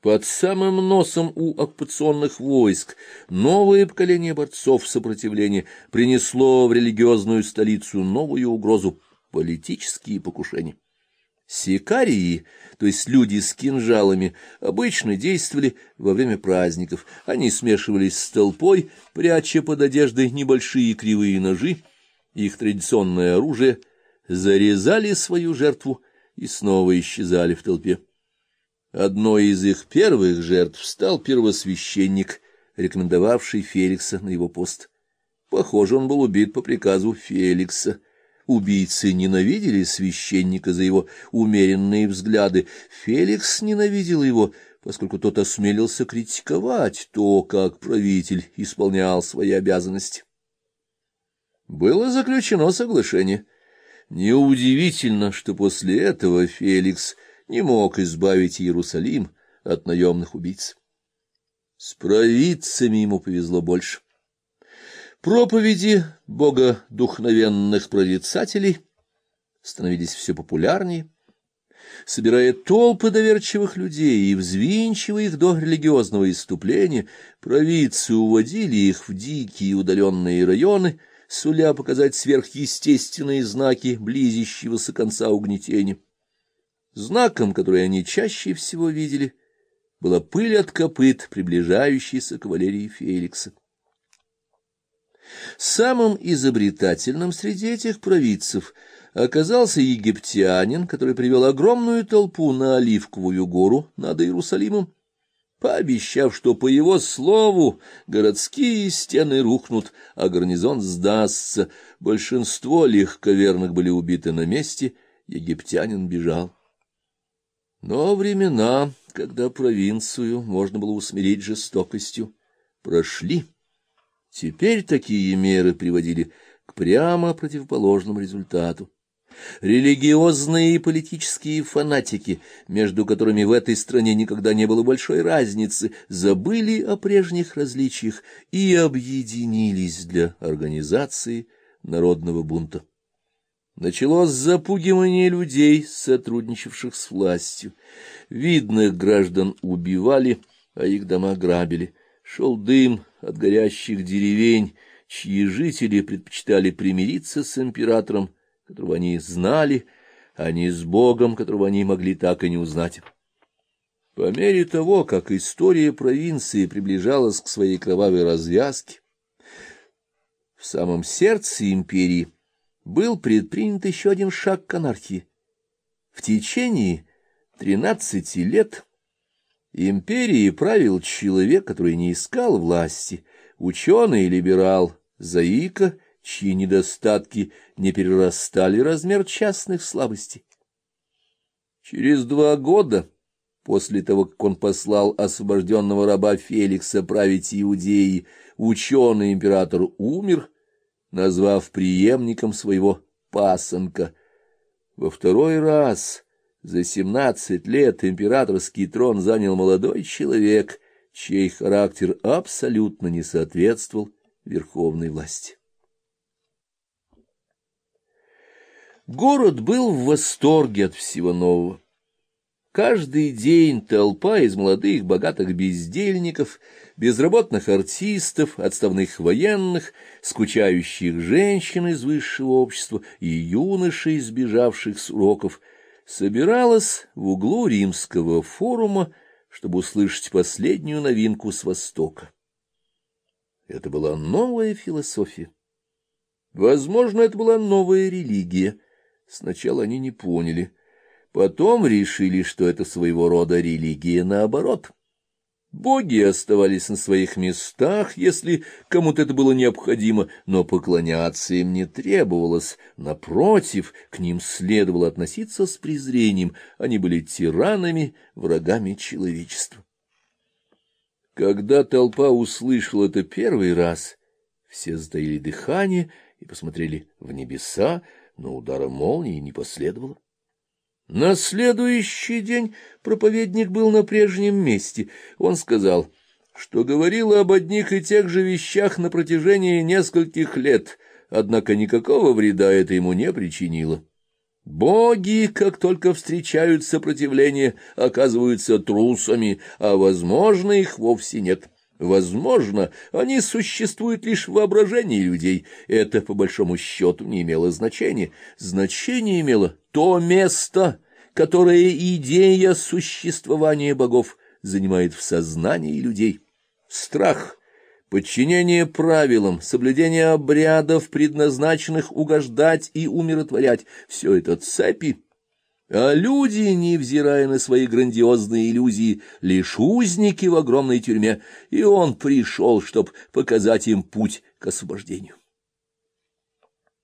Под самым носом у оккупационных войск новое поколение борцов сопротивления принесло в религиозную столицу новую угрозу — политические покушения. Сикарии, то есть люди с кинжалами, обычно действовали во время праздников. Они смешивались с толпой, пряча под одеждой небольшие кривые ножи, их традиционное оружие, зарезали свою жертву и снова исчезали в толпе. Одной из их первых жертв стал первосвященник, рекомендовавший Феликса на его пост. Похоже, он был убит по приказу Феликса. Убийцы ненавидели священника за его умеренные взгляды. Феликс ненавидел его, поскольку тот осмелился критиковать то, как правитель исполнял свои обязанности. Было заключено соглашение. Неудивительно, что после этого Феликс не мог избавить Иерусалим от наемных убийц. С провидцами ему повезло больше. Проповеди богодухновенных прорицателей становились все популярнее, собирая толпы доверчивых людей и взвинчивая их до религиозного иступления, провидцы уводили их в дикие удаленные районы, суля показать сверхъестественные знаки близящегося конца угнетения. Знаком, который они чаще всего видели, была пыль от копыт, приближающейся кавалерии Феликса. Самым изобретательным среди этих провидцев оказался египтянин, который привел огромную толпу на Оливковую гору над Иерусалимом, пообещав, что по его слову городские стены рухнут, а гарнизон сдастся. Большинство легковерных были убиты на месте, египтянин бежал. Но времена, когда провинцию можно было усмирить жестокостью, прошли. Теперь такие меры приводили к прямо противоположному результату. Религиозные и политические фанатики, между которыми в этой стране никогда не было большой разницы, забыли о прежних различиях и объединились для организации народного бунта. Началось запугивание людей, сотрудничавших с властью. Видных граждан убивали, а их дома грабили. Шел дым от горящих деревень, чьи жители предпочитали примириться с императором, которого они знали, а не с Богом, которого они могли так и не узнать. По мере того, как история провинции приближалась к своей кровавой развязке, в самом сердце империи — был предпринят еще один шаг к анархии. В течение тринадцати лет империей правил человек, который не искал власти, ученый-либерал, заика, чьи недостатки не перерастали размер частных слабостей. Через два года после того, как он послал освобожденного раба Феликса править Иудеей, ученый-император умер, назвав преемником своего пасынка. Во второй раз за семнадцать лет императорский трон занял молодой человек, чей характер абсолютно не соответствовал верховной власти. Город был в восторге от всего нового. Каждый день толпа из молодых богатых бездельников, безработных артистов, отставных военных, скучающих женщин из высшего общества и юношей, сбежавших с уроков, собиралась в углу римского форума, чтобы услышать последнюю новинку с Востока. Это была новая философия. Возможно, это была новая религия. Сначала они не поняли — Потом решили, что это своего рода религия наоборот. Боги оставались на своих местах, если кому-то это было необходимо, но поклоняться им не требовалось. Напротив, к ним следовало относиться с презрением. Они были тиранами, врагами человечества. Когда толпа услышала это первый раз, все затаили дыхание и посмотрели в небеса, но удара молнии не последовало. На следующий день проповедник был на прежнем месте. Он сказал, что говорил об одних и тех же вещах на протяжении нескольких лет, однако никакого вреда это ему не причинило. Боги, как только встречают сопротивление, оказываются трусами, а, возможно, их вовсе нет. Возможно, они существуют лишь в воображении людей. Это, по большому счету, не имело значения. Значение имело то место, которое идея существования богов занимает в сознании людей. Страх — Подчинение правилам, соблюдение обрядов, предназначенных угождать и умиротворять — все это цепи. А люди, невзирая на свои грандиозные иллюзии, лишь узники в огромной тюрьме, и он пришел, чтобы показать им путь к освобождению.